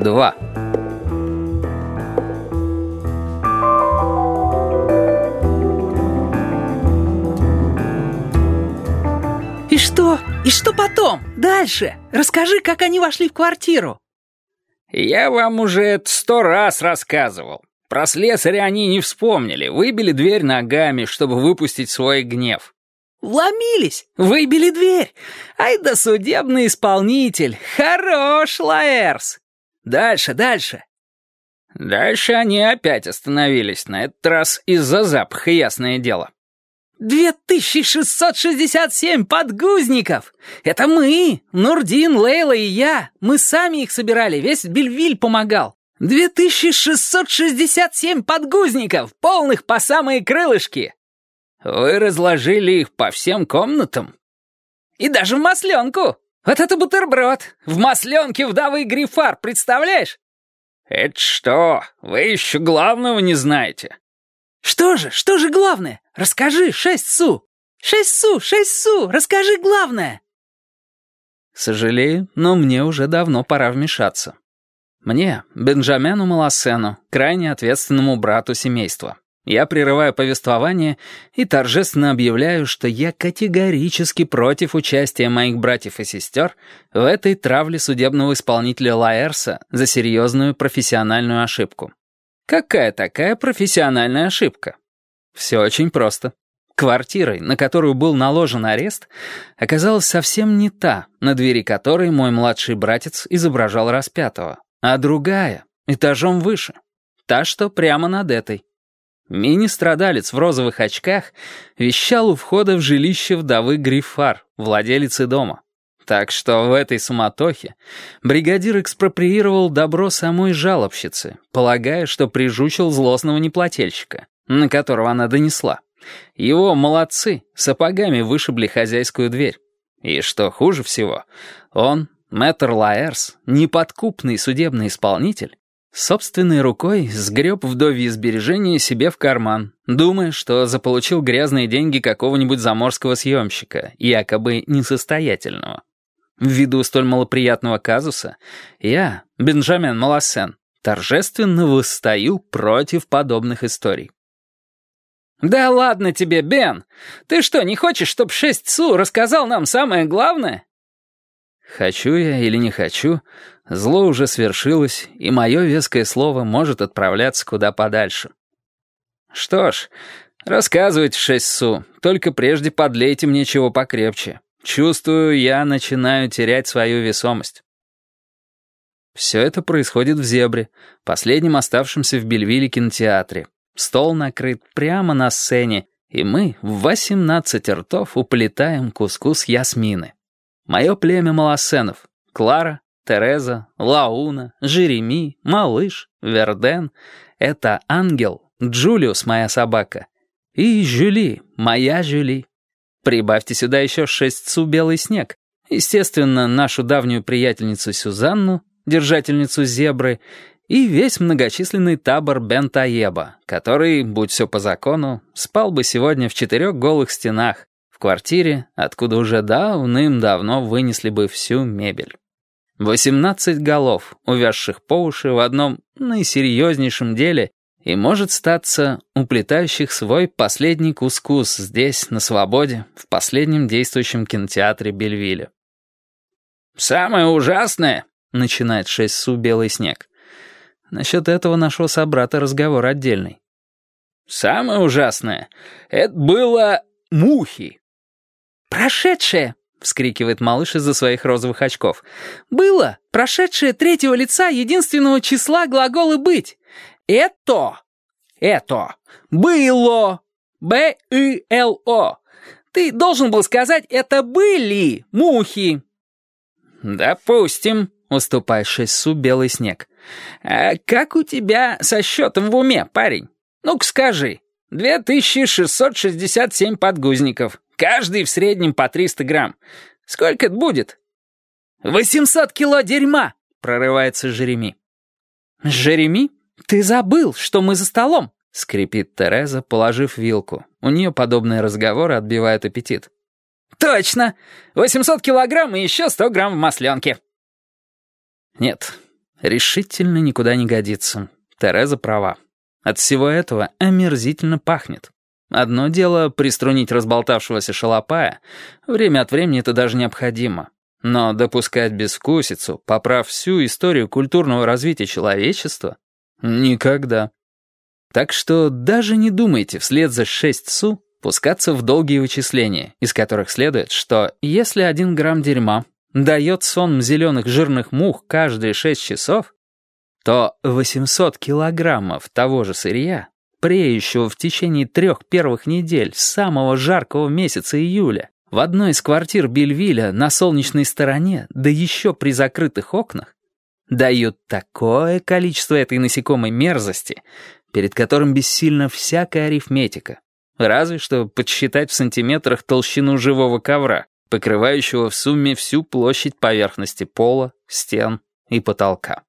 2. И что? И что потом? Дальше. Расскажи, как они вошли в квартиру. Я вам уже это сто раз рассказывал. Про слесаря они не вспомнили, выбили дверь ногами, чтобы выпустить свой гнев. Вломились, выбили дверь. Ай да судебный исполнитель. Хорош, Лаэрс. Дальше, дальше. Дальше они опять остановились, на этот раз из-за запаха, ясное дело. 2667 подгузников! Это мы, Нурдин, Лейла и я. Мы сами их собирали, весь Бельвиль помогал. 2667 подгузников, полных по самые крылышки. Вы разложили их по всем комнатам? И даже в масленку. Вот это бутерброд. В масленке вдовы Грифар, представляешь? Это что, вы еще главного не знаете? Что же, что же главное? Расскажи, шесть су! Шесть су, шесть су, расскажи главное!» Сожалею, но мне уже давно пора вмешаться. Мне, Бенджамену Малосену, крайне ответственному брату семейства. Я прерываю повествование и торжественно объявляю, что я категорически против участия моих братьев и сестер в этой травле судебного исполнителя Лаэрса за серьезную профессиональную ошибку. Какая такая профессиональная ошибка? Все очень просто. Квартирой, на которую был наложен арест, оказалась совсем не та, на двери которой мой младший братец изображал распятого, а другая, этажом выше. Та, что прямо над этой. Мини-страдалец в розовых очках вещал у входа в жилище вдовы Грифар, владелицы дома. Так что в этой суматохе бригадир экспроприировал добро самой жалобщицы, полагая, что прижучил злостного неплательщика, на которого она донесла. Его молодцы сапогами вышибли хозяйскую дверь. И что хуже всего, он, мэтр Лаэрс, неподкупный судебный исполнитель, собственной рукой сгреб вдовье сбережения себе в карман, думая, что заполучил грязные деньги какого-нибудь заморского съемщика, якобы несостоятельного. Ввиду столь малоприятного казуса, я, Бенджамин Малассен, торжественно восстаю против подобных историй. «Да ладно тебе, Бен! Ты что, не хочешь, чтоб шесть Су рассказал нам самое главное?» Хочу я или не хочу, зло уже свершилось, и мое веское слово может отправляться куда подальше. Что ж, рассказывайте шесть Су, только прежде подлейте мне чего покрепче. Чувствую, я начинаю терять свою весомость. Все это происходит в «Зебре», последнем оставшемся в Бельвилле кинотеатре. Стол накрыт прямо на сцене, и мы в 18 ртов уплетаем кускус ясмины. Мое племя малосенов — Клара, Тереза, Лауна, Жереми, Малыш, Верден — это ангел, Джулиус — моя собака, и Жюли — моя Жюли. Прибавьте сюда еще шестцу белый снег. Естественно, нашу давнюю приятельницу Сюзанну, держательницу зебры, и весь многочисленный табор Бентаеба, который, будь все по закону, спал бы сегодня в четырех голых стенах, в квартире, откуда уже давным-давно вынесли бы всю мебель. Восемнадцать голов, увязших по уши в одном наисерьезнейшем деле, и, может статься, уплетающих свой последний кускус здесь, на свободе, в последнем действующем кинотеатре Бельвиля. «Самое ужасное», — начинает шесть су белый снег. Насчет этого нашего собрата разговор отдельный. «Самое ужасное — это было мухи». «Прошедшее», — вскрикивает малыш из-за своих розовых очков. «Было прошедшее третьего лица единственного числа глагола «быть». Это, это, было, Б-И-Л-О. Ты должен был сказать, это были мухи. Допустим, уступает шесту белый снег. А как у тебя со счетом в уме, парень? Ну-ка скажи. 2667 подгузников. Каждый в среднем по 300 грамм. Сколько это будет? 800 кило дерьма, прорывается Жереми. Жереми? «Ты забыл, что мы за столом!» — скрипит Тереза, положив вилку. У нее подобные разговоры отбивают аппетит. «Точно! 800 килограмм и еще 100 грамм в масленке!» Нет, Решительно никуда не годится. Тереза права. От всего этого омерзительно пахнет. Одно дело приструнить разболтавшегося шалопая, время от времени это даже необходимо. Но допускать безвкусицу, поправ всю историю культурного развития человечества, никогда. Так что даже не думайте вслед за 6 су пускаться в долгие вычисления, из которых следует, что если один грамм дерьма дает сон зеленых жирных мух каждые 6 часов, то 800 килограммов того же сырья, преющего в течение трех первых недель самого жаркого месяца июля, в одной из квартир Бельвиля на солнечной стороне, да еще при закрытых окнах, дают такое количество этой насекомой мерзости, перед которым бессильна всякая арифметика. Разве что подсчитать в сантиметрах толщину живого ковра, покрывающего в сумме всю площадь поверхности пола, стен и потолка.